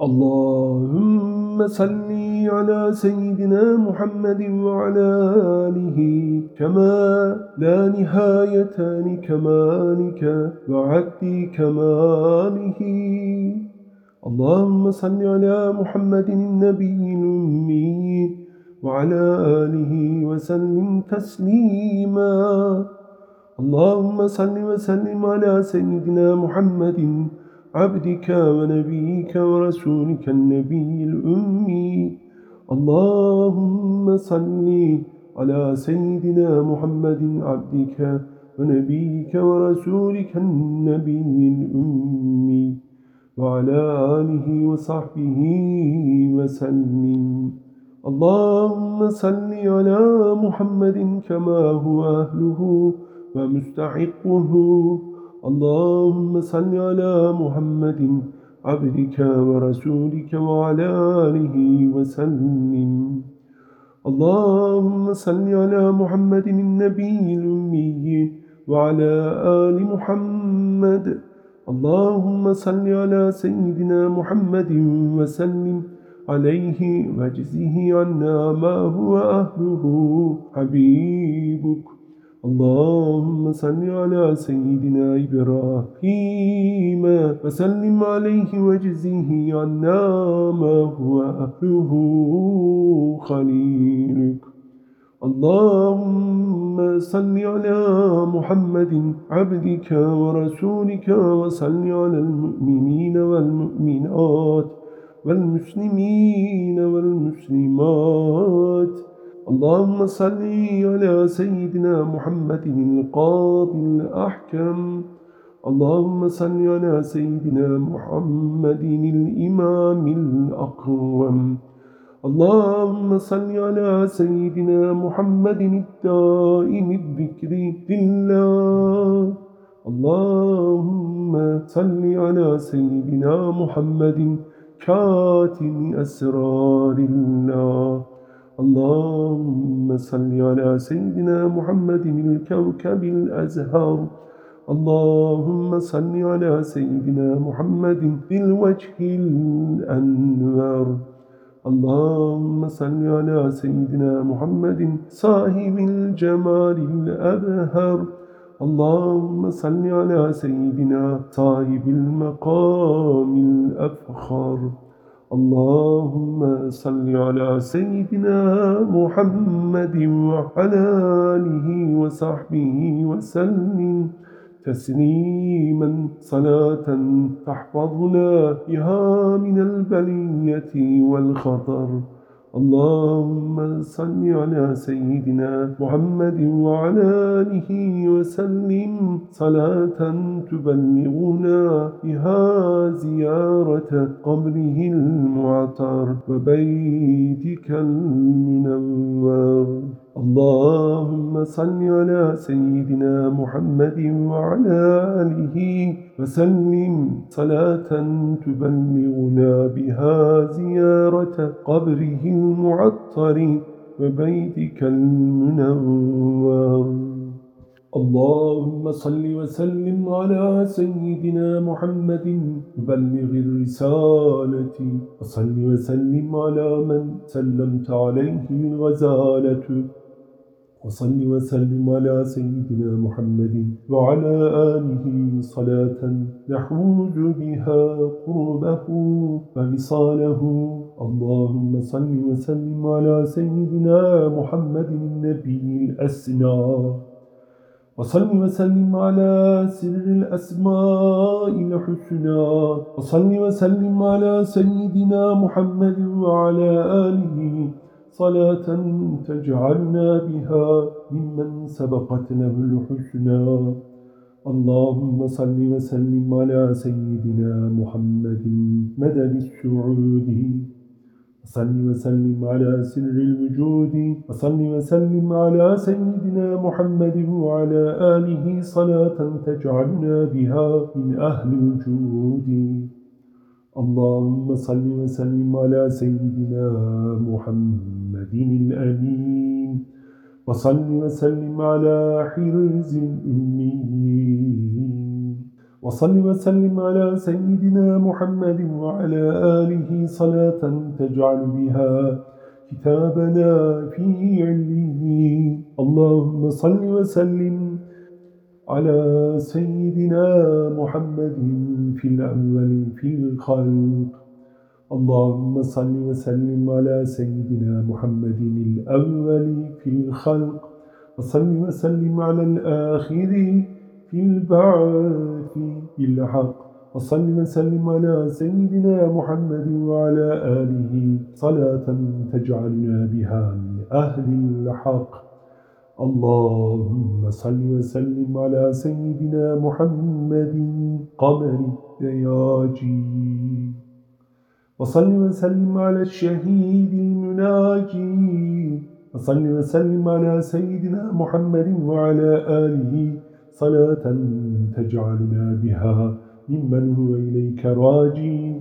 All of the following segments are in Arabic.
اللهم صل على سيدنا محمد وعلى آله كما لا نهاية لكمالك وعد كماله. اللهم صل على محمد النبي الأمي وعلى آله وسلم تسليما. اللهم صل وسلم على سيدنا محمد عبدك ونبيك ورسولك النبي الأمي. اللهم صل على سيدنا محمد عبدك ونبيك ورسولك النبي الأمي. وعلى آله وصحبه وسلم. اللهم صل على محمد كما هو أهله ومستحقه. اللهم صل على محمد عبدك ورسولك وعلى آله وسلم. اللهم صل على محمد النبي الأمي وعلى آل محمد. اللهم صل على سيدنا محمد وسلم عليه واجزه عنا ما هو أهله. حبيبك. اللهم صل على سيدنا إبراهيم وسلم عليه وجزيه عنا ما هو أهله خليلك. اللهم صل على محمد عبدك ورسولك وصل على المؤمنين والمؤمنات والمسلمين والمسلمات. اللهم صل على سيدنا محمد القاضي الأحكم. اللهم صل على سيدنا محمد الإمام الأقوم. اللهم صل على سيدنا محمد الدائم الذكر لله. اللهم صل على سيدنا محمد كاتم أسرار الله. اللهم صل على سيدنا محمد الكوكب الأزهر. اللهم صل على سيدنا محمد بالوجه الأنور اللهم صل على سيدنا محمد صاحب الجمال الأبهر. اللهم صل على سيدنا صاحب المقام الأفخر. اللهم صل على سيدنا محمد وعلى آله وصحبه وسلم تسليما صلاة تحفظنا بها من البلية والخطر. اللهم صل على سيدنا محمد وعلى آله وسلم. صلاة تبلغنا بها زيارة قبره المعطر وبيتك المنور. اللهم صل على سيدنا محمد وعلى آله وسلم. صلاة تبلغنا بها زيارة قبره المعطر وبيتك المنور. اللهم صل وسلم على سيدنا محمد. مبلغ الرسالة وصل وسلم على من سلمت عليه الغزالة. وصل وسلم على سيدنا محمد وعلى آله صلاة نحوز بها قربه ووصاله. اللهم صل وسلم على سيدنا محمد النبي الأسنى وصل وسلم على سر الأسماء الحسنى. وصل وسلم على سيدنا محمد وعلى آله صلاة تجعلنا بها ممن سبقت له الحسنى اللهم صل وسلم على سيدنا محمد مدد السعود. وصل وسلم على سر الوجود. وصل وسلم على سيدنا محمد وعلى آله صلاة تجعلنا بها من أهل الجود. اللهم صل وسلم على سيدنا محمد الأمين. وصل وسلم على حرز الأمين. وصل وسلم على سيدنا محمد وعلى آله صلاة تجعل بها كتابنا في عليه اللهم صل وسلم على سيدنا محمد في الأول في الخلق. اللهم صل وسلم على سيدنا محمد الأول في الخلق وصل وسلم على الآخر في البعث بالحق وصل وسلم على سيدنا محمد وعلى آله صلاة تجعلنا بها من أهل الحق. اللهم صل وسلم على سيدنا محمد قمر الدياجي. وصل وسلم على الشهيد المناجي. وصل وسلم على سيدنا محمد وعلى آله. صلاة تجعلنا بها ممن هو إليك راجي.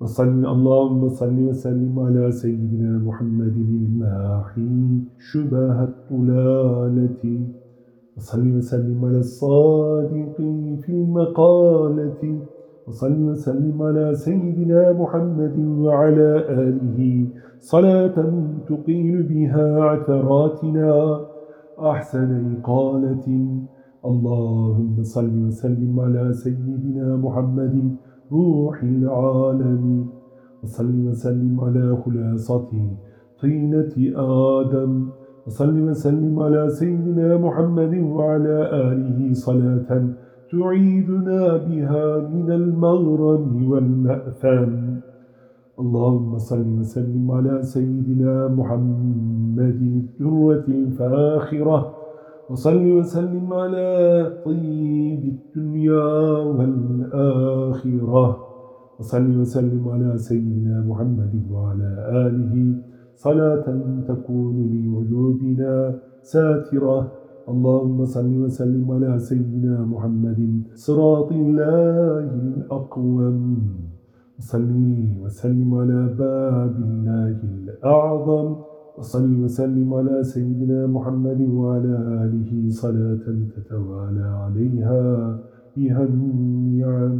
وصل اللهم صل وسلم على سيدنا محمد الماحي. شبه الطلالة. وصل وسلم على الصادق في المقالة. وصل وسلم على سيدنا محمد وعلى آله. صلاة تقيل بها عثراتنا. أحسن إقالة. اللهم صل وسلم على سيدنا محمد روح العالم. وصل وسلم على خلاصة طينة آدم. وصل وسلم على سيدنا محمد وعلى آله صلاة تعيدنا بها من المغرم والمأثم. اللهم صل وسلم على سيدنا محمد الدرة الفاخرة. وصل وسلم على طيب الدنيا والآخرة. وصل وسلم على سيدنا محمد وعلى آله. صلاة تكون لعيوبنا ساترة. اللهم صل وسلم على سيدنا محمد. صراط الله الأقوم. وصلي وسلم على باب الله الأعظم. وصل وسلم على سيدنا محمد وعلى آله صلاة تتوالى عليها بها النعم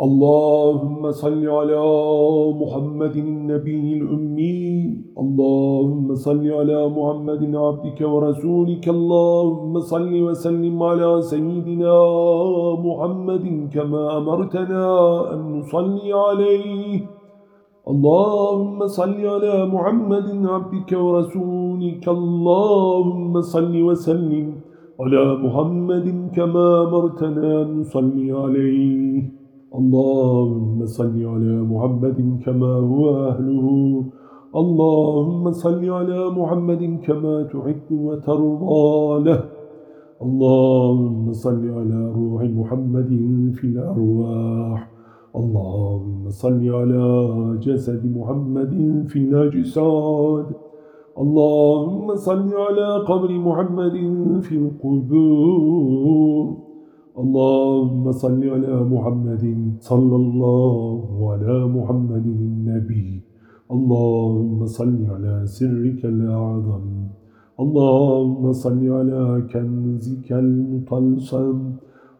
اللهم صل على محمد النبي الأمي اللهم صل على محمد عبدك ورسولك اللهم صل وسلم على سيدنا محمد كما أمرتنا أن نصلي عليه. اللهم صل على محمد عبدك ورسولك اللهم صل وسلم على محمد كما أمرتنا نصلي عليه. اللهم صل على محمد كما هو أهله. اللهم صل على محمد كما تحب وترضى له. اللهم صل على روح محمد في الأرواح. اللهم صل على جسد محمد في الأجساد. اللهم صل على قبر محمد في القبور. اللهم صل على محمد صلى الله على محمد النبي. اللهم صل على سرك الأعظم. اللهم صل على كنزك المطلسم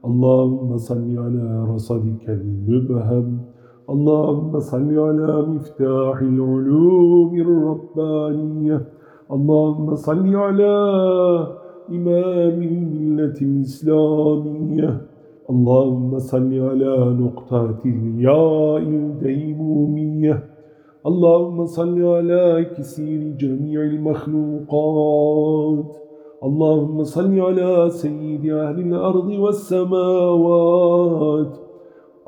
اللهم صل على رصدك المبهم. اللهم صل على مفتاح العلوم الربانية. اللهم صل على إمام الملة الإسلامية. اللهم صل على نقطة الياء الديمومية. اللهم صل على كثير جميع المخلوقات. اللهم صل على سيد أهل الأرض والسماوات.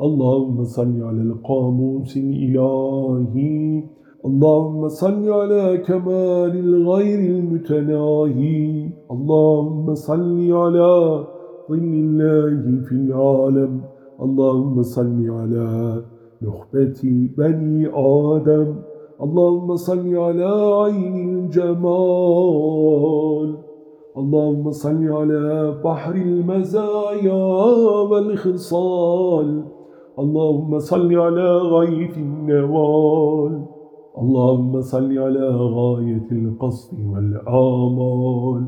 اللهم صل على القاموس الإلهي. اللهم صل على كمال الغير المتناهي. اللهم صل على ظل الله في العالم. اللهم صل على نخبة بني آدم. اللهم صل على عين الجمال. اللهم صل على بحر المزايا والخصال. اللهم صل على غاية النوال. اللهم صل على غاية القصد والآمال.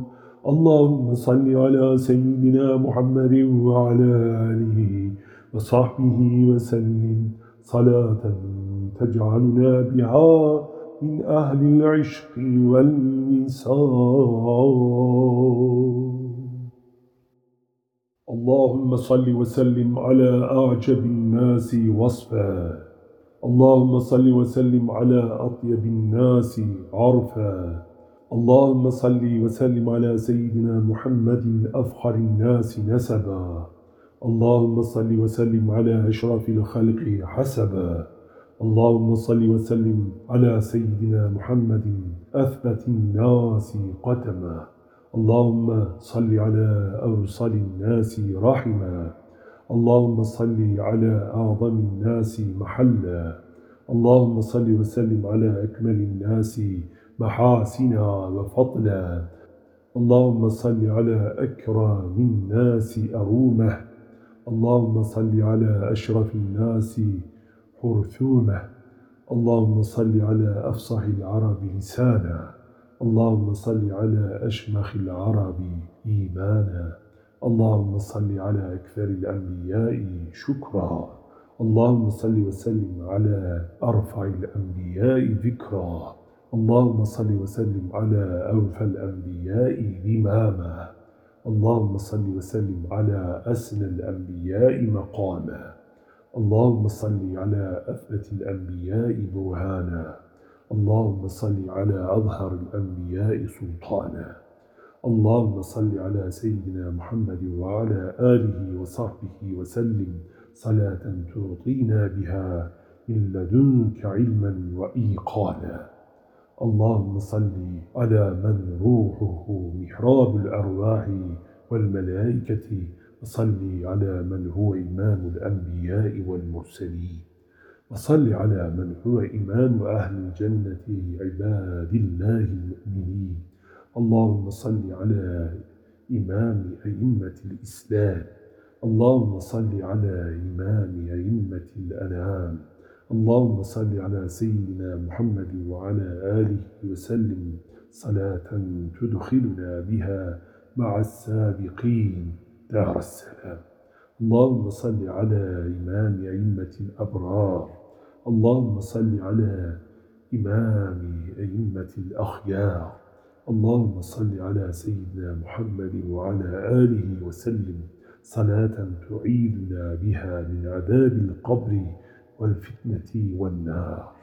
اللهم صل على سيدنا محمد وعلى آله وصحبه وسلم. صلاة تجعلنا بها من أهل العشق والوصال اللهم صل وسلم على أعجب الناس وصفا. اللهم صل وسلم على أطيب الناس عرفا. اللهم صل وسلم على سيدنا محمد أفخر الناس نسبا. اللهم صل وسلم على أشرف الخلق حسبا. اللهم صل وسلم على سيدنا محمد أثبت الناس قتما. اللهم صل على أوصل الناس رحما. اللهم صل على أعظم الناس محلا. اللهم صل وسلم على أكمل الناس محاسنا وفضلا. اللهم صل على أكرم الناس أرومه. اللهم صل على أشرف الناس حرثومة. اللهم صل على أفصح العرب لسانا. اللهم صل على أشمخ العرب إيمانا. اللهم صل على أكثر الأنبياء شكرا. اللهم صل وسلم على أرفع الأنبياء ذكرا. اللهم صل وسلم على أوفى الأنبياء إماما. اللهم صل وسلم على أسنى الأنبياء مقاما. اللهم صل على أثبت الأنبياء برهانا. اللهم صل على أظهر الأنبياء سلطانا. اللهم صل على سيدنا محمد وعلى آله وصحبه وسلم صلاة تعطينا بها من لدنك علما وإيقانا. اللهم صل على من روحه محراب الأرواح والملائكة وصل على من هو إمام الأنبياء والمرسلين وصل على من هو إمام أهل الجنة عباد الله المؤمنين. اللهم صل على إمام أئمة الإسلام. اللهم صل على إمام أئمة الأنام اللهم صل على سيدنا محمد وعلى آله وسلم. صلاة تدخلنا بها مع السابقين. دار السلام. اللهم صل على إمام أئمة الأبرار. اللهم صل على إمام أئمة الأخيار. اللهم صل على سيدنا محمد وعلى آله وسلم. صلاة تعيدنا بها من عذاب القبر والفتنة والنار.